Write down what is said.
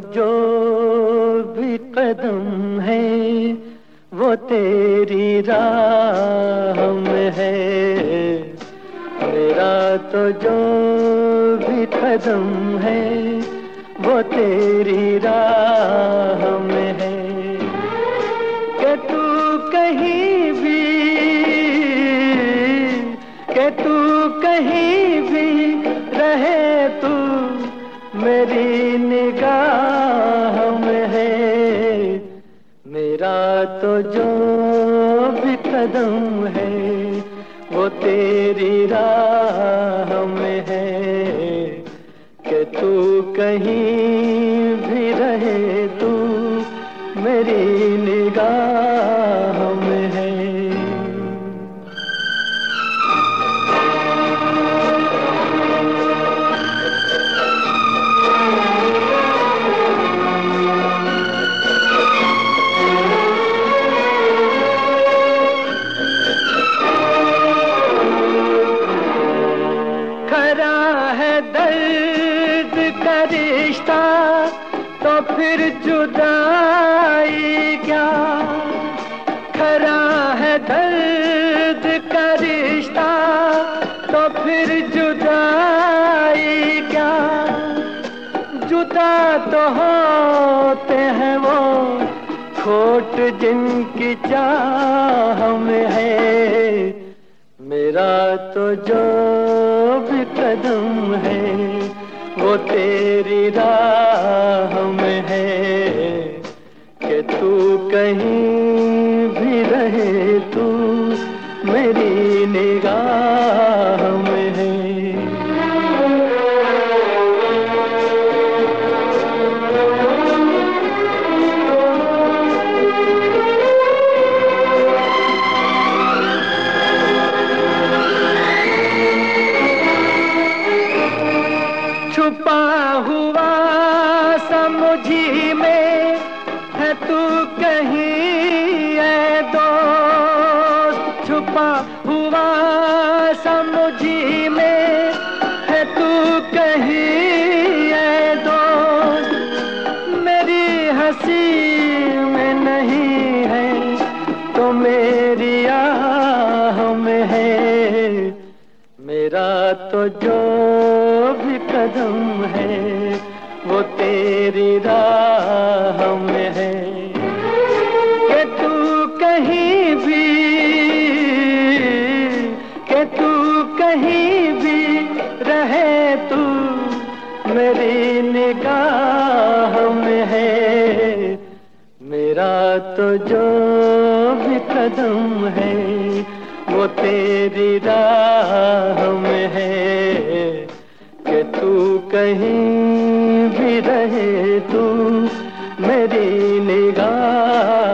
जो भी कदम है, वो तेरी राह में है। मेरा तो जो भी कदम है, वो तेरी राह में है। कि तू कहीं भी, कि तू कहीं भी रहे तू मेरी निगाह में है। मेरा तो जो भी कदम है, वो तेरी राह में है। कि तू कहीं भी रहे, तू मेरी निगाह खरा है दर्द का रिश्ता तो फिर जुदाई क्या? खरा है दर्द का रिश्ता तो फिर जुदाई क्या? जुदा तो होते हैं वो खोट जिनकी चाह में है। मेरा तो जो भी कदम है, वो तेरी राह में है कि तू कहीं भी रहे, तू मेरी निगाह छुपा हुआ समुझी में है तू कहीं है दोस्त। छुपा हुआ समुझी में है तू कहीं है दोस्त। मेरी हँसी में नहीं है तो मेरी आह में है। मेरा तो जो कदम है, वो तेरी राह में है। कि तू कहीं भी, कि तू कहीं भी रहे तू, मेरी निगाह में है। मेरा तो जो भी कदम है, वो तेरी राह में है। कहीं भी रहे तू मेरी निगाह